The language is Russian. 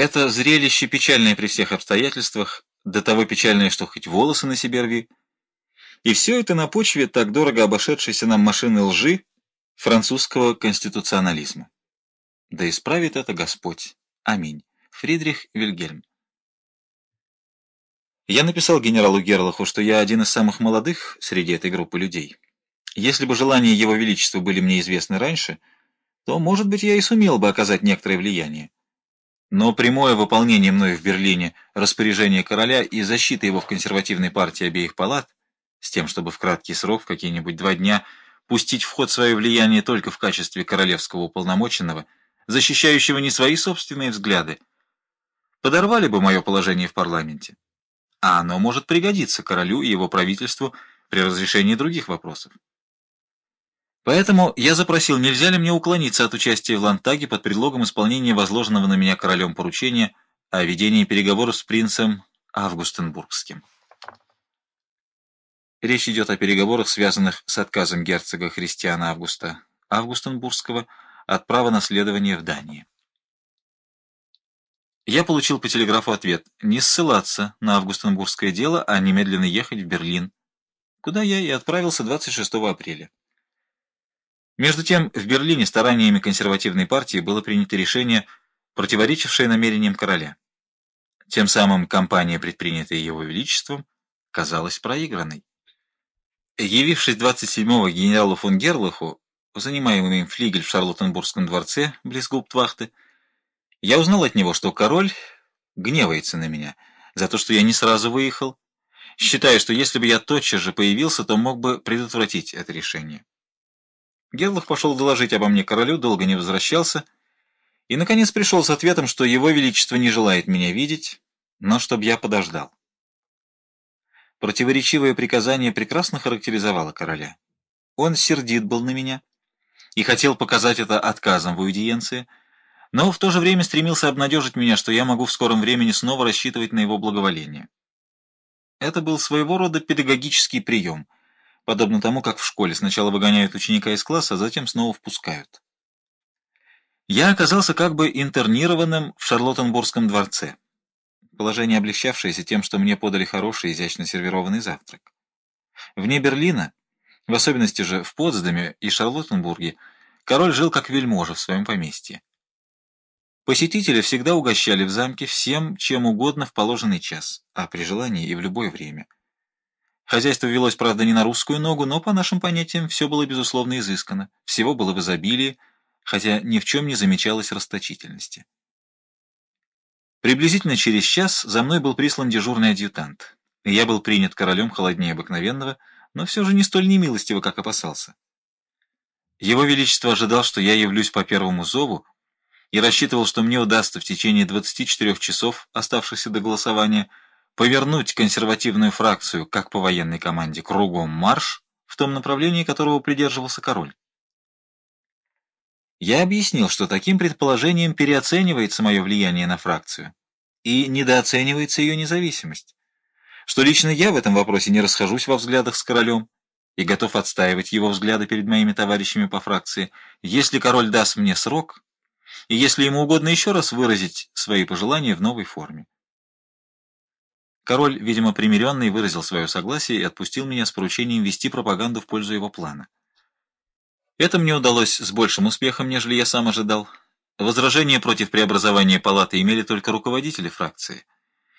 Это зрелище печальное при всех обстоятельствах, до того печальное, что хоть волосы на себе рви. И все это на почве так дорого обошедшейся нам машины лжи французского конституционализма. Да исправит это Господь. Аминь. Фридрих Вильгельм. Я написал генералу Герлаху, что я один из самых молодых среди этой группы людей. Если бы желания Его Величества были мне известны раньше, то, может быть, я и сумел бы оказать некоторое влияние. Но прямое выполнение мною в Берлине распоряжения короля и защита его в консервативной партии обеих палат, с тем, чтобы в краткий срок, в какие-нибудь два дня, пустить в ход свое влияние только в качестве королевского уполномоченного, защищающего не свои собственные взгляды, подорвали бы мое положение в парламенте. А оно может пригодиться королю и его правительству при разрешении других вопросов. Поэтому я запросил, нельзя ли мне уклониться от участия в Лантаге под предлогом исполнения возложенного на меня королем поручения о ведении переговоров с принцем Августенбургским. Речь идет о переговорах, связанных с отказом герцога Христиана Августа Августенбургского от права наследования в Дании. Я получил по телеграфу ответ не ссылаться на Августенбургское дело, а немедленно ехать в Берлин, куда я и отправился 26 апреля. Между тем, в Берлине стараниями консервативной партии было принято решение, противоречившее намерениям короля. Тем самым кампания, предпринятая его величеством, казалась проигранной. Явившись 27-го генералу фон Герлаху, занимаемый им флигель в Шарлоттенбургском дворце, близ Губтвахты, я узнал от него, что король гневается на меня за то, что я не сразу выехал, считая, что если бы я тотчас же появился, то мог бы предотвратить это решение. Герлах пошел доложить обо мне королю, долго не возвращался, и, наконец, пришел с ответом, что его величество не желает меня видеть, но чтобы я подождал. Противоречивое приказание прекрасно характеризовало короля. Он сердит был на меня и хотел показать это отказом в аудиенции, но в то же время стремился обнадежить меня, что я могу в скором времени снова рассчитывать на его благоволение. Это был своего рода педагогический прием — подобно тому, как в школе сначала выгоняют ученика из класса, а затем снова впускают. Я оказался как бы интернированным в Шарлоттенбургском дворце, положение облегчавшееся тем, что мне подали хороший, изящно сервированный завтрак. Вне Берлина, в особенности же в Потсдаме и Шарлоттенбурге, король жил как вельможа в своем поместье. Посетители всегда угощали в замке всем, чем угодно в положенный час, а при желании и в любое время – Хозяйство велось, правда, не на русскую ногу, но, по нашим понятиям, все было, безусловно, изысканно, всего было в изобилии, хотя ни в чем не замечалось расточительности. Приблизительно через час за мной был прислан дежурный адъютант, и я был принят королем холоднее обыкновенного, но все же не столь немилостиво, как опасался. Его Величество ожидал, что я явлюсь по первому зову, и рассчитывал, что мне удастся в течение 24 часов, оставшихся до голосования, повернуть консервативную фракцию, как по военной команде, кругом марш, в том направлении которого придерживался король. Я объяснил, что таким предположением переоценивается мое влияние на фракцию и недооценивается ее независимость, что лично я в этом вопросе не расхожусь во взглядах с королем и готов отстаивать его взгляды перед моими товарищами по фракции, если король даст мне срок и если ему угодно еще раз выразить свои пожелания в новой форме. Король, видимо, примиренный, выразил свое согласие и отпустил меня с поручением вести пропаганду в пользу его плана. Это мне удалось с большим успехом, нежели я сам ожидал. Возражения против преобразования палаты имели только руководители фракции –